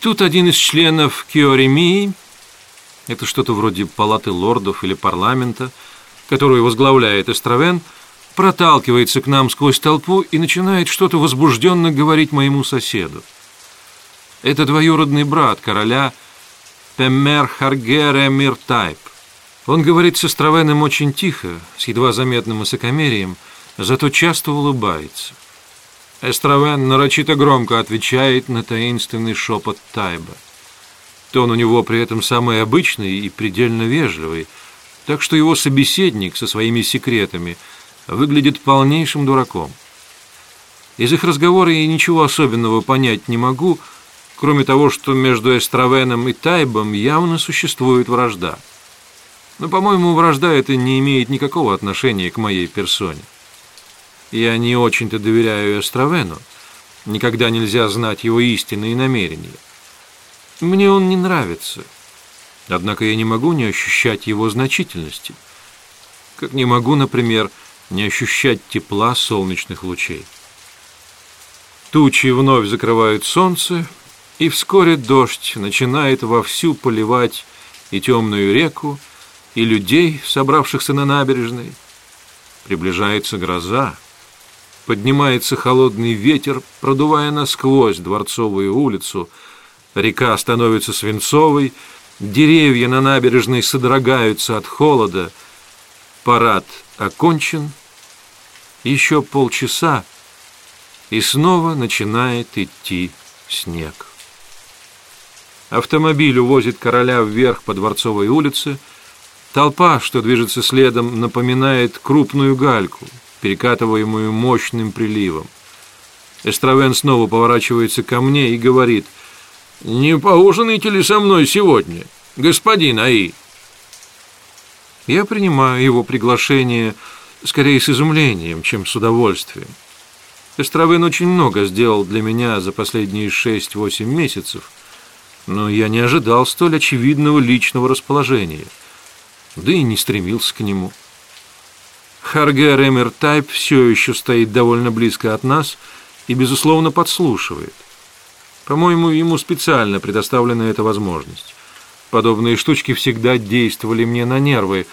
Тут один из членов Киоремии, это что-то вроде палаты лордов или парламента, которую возглавляет Эстравен, проталкивается к нам сквозь толпу и начинает что-то возбужденно говорить моему соседу. Это двоюродный брат короля Пеммер Харгере Миртайп. Он говорит с Эстравеном очень тихо, с едва заметным высокомерием, зато часто улыбается. Эстравен нарочито громко отвечает на таинственный шепот Тайба. Тон у него при этом самый обычный и предельно вежливый, так что его собеседник со своими секретами выглядит полнейшим дураком. Из их разговора я ничего особенного понять не могу, кроме того, что между Эстравеном и Тайбом явно существует вражда. Но, по-моему, вражда это не имеет никакого отношения к моей персоне. Я не очень-то доверяю Эстравену. Никогда нельзя знать его истинные намерения. Мне он не нравится. Однако я не могу не ощущать его значительности. Как не могу, например, не ощущать тепла солнечных лучей. Тучи вновь закрывают солнце, и вскоре дождь начинает вовсю поливать и темную реку, и людей, собравшихся на набережной. Приближается гроза. Поднимается холодный ветер, продувая насквозь дворцовую улицу. Река становится свинцовой, деревья на набережной содрогаются от холода. Парад окончен. Еще полчаса, и снова начинает идти снег. Автомобиль увозит короля вверх по Дворцовой улице. Толпа, что движется следом, напоминает крупную гальку – перекатываемую мощным приливом. Эстравен снова поворачивается ко мне и говорит, «Не поужинаете ли со мной сегодня, господин Аи?» Я принимаю его приглашение скорее с изумлением, чем с удовольствием. Эстравен очень много сделал для меня за последние шесть-восемь месяцев, но я не ожидал столь очевидного личного расположения, да и не стремился к нему. Харге Ремер Тайп все еще стоит довольно близко от нас и, безусловно, подслушивает. По-моему, ему специально предоставлена эта возможность. Подобные штучки всегда действовали мне на нервы.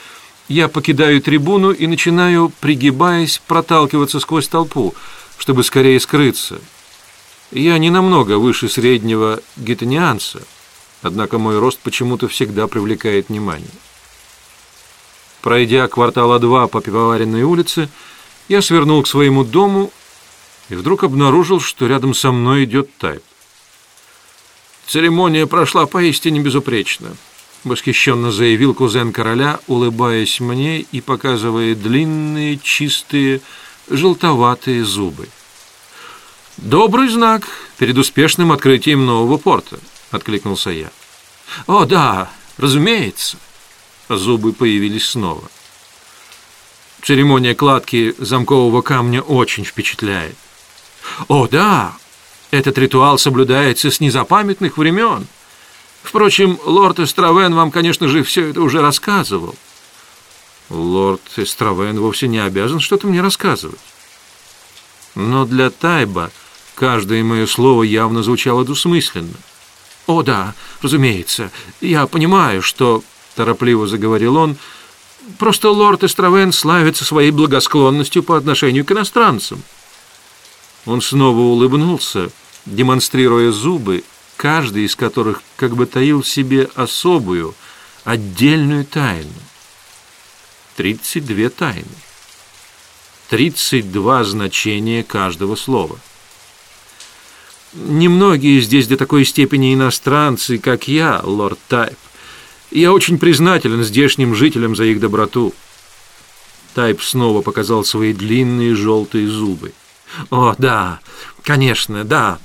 Я покидаю трибуну и начинаю, пригибаясь, проталкиваться сквозь толпу, чтобы скорее скрыться. Я не намного выше среднего гетанианца, однако мой рост почему-то всегда привлекает внимание. Пройдя квартала два по пивоваренной улице, я свернул к своему дому и вдруг обнаружил, что рядом со мной идет Тайп. Церемония прошла поистине безупречно, восхищенно заявил кузен короля, улыбаясь мне и показывая длинные, чистые, желтоватые зубы. «Добрый знак перед успешным открытием нового порта», — откликнулся я. «О, да, разумеется», Зубы появились снова. Церемония кладки замкового камня очень впечатляет. О, да, этот ритуал соблюдается с незапамятных времен. Впрочем, лорд Эстравен вам, конечно же, все это уже рассказывал. Лорд Эстравен вовсе не обязан что-то мне рассказывать. Но для Тайба каждое мое слово явно звучало двусмысленно. О, да, разумеется, я понимаю, что торопливо заговорил он, просто лорд Эстравен славится своей благосклонностью по отношению к иностранцам. Он снова улыбнулся, демонстрируя зубы, каждый из которых как бы таил в себе особую, отдельную тайну. Тридцать две тайны. Тридцать два значения каждого слова. Немногие здесь до такой степени иностранцы, как я, лорд Тайп. Я очень признателен здешним жителям за их доброту. Тайп снова показал свои длинные желтые зубы. О, да, конечно, да.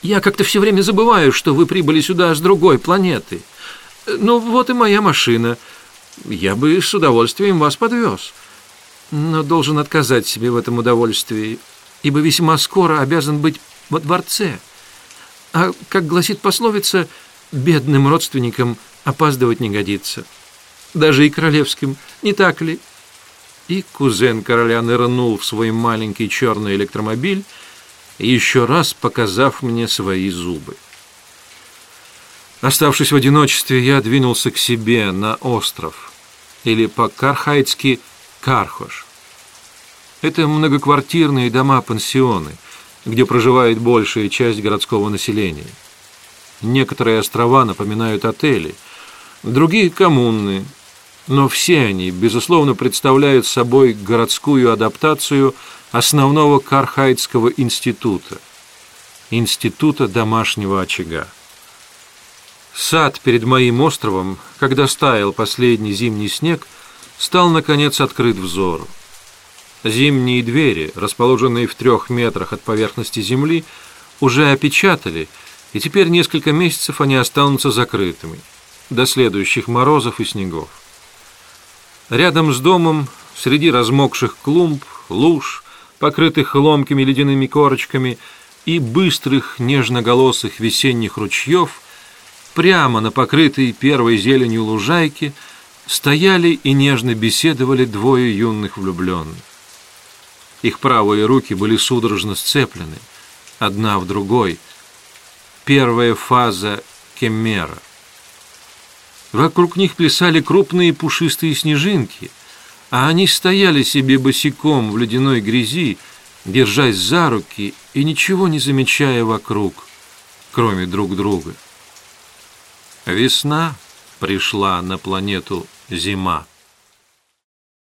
Я как-то все время забываю, что вы прибыли сюда с другой планеты. Ну, вот и моя машина. Я бы с удовольствием вас подвез. Но должен отказать себе в этом удовольствии, ибо весьма скоро обязан быть во дворце. А, как гласит пословица, бедным родственникам – опаздывать не годится. Даже и королевским, не так ли? И кузен короля нырнул в свой маленький черный электромобиль, еще раз показав мне свои зубы. Оставшись в одиночестве, я двинулся к себе на остров, или по-кархайцки Кархош. Это многоквартирные дома-пансионы, где проживает большая часть городского населения. Некоторые острова напоминают отели, другие – коммуны, но все они, безусловно, представляют собой городскую адаптацию основного Кархайдского института – Института домашнего очага. Сад перед моим островом, когда стаял последний зимний снег, стал, наконец, открыт взору. Зимние двери, расположенные в трех метрах от поверхности земли, уже опечатали, и теперь несколько месяцев они останутся закрытыми, до следующих морозов и снегов. Рядом с домом, среди размокших клумб, луж, покрытых ломкими ледяными корочками и быстрых нежноголосых весенних ручьев, прямо на покрытой первой зеленью лужайке стояли и нежно беседовали двое юных влюбленных. Их правые руки были судорожно сцеплены, одна в другой. Первая фаза кеммера – Вокруг них плясали крупные пушистые снежинки, а они стояли себе босиком в ледяной грязи, держась за руки и ничего не замечая вокруг, кроме друг друга. Весна пришла на планету Зима.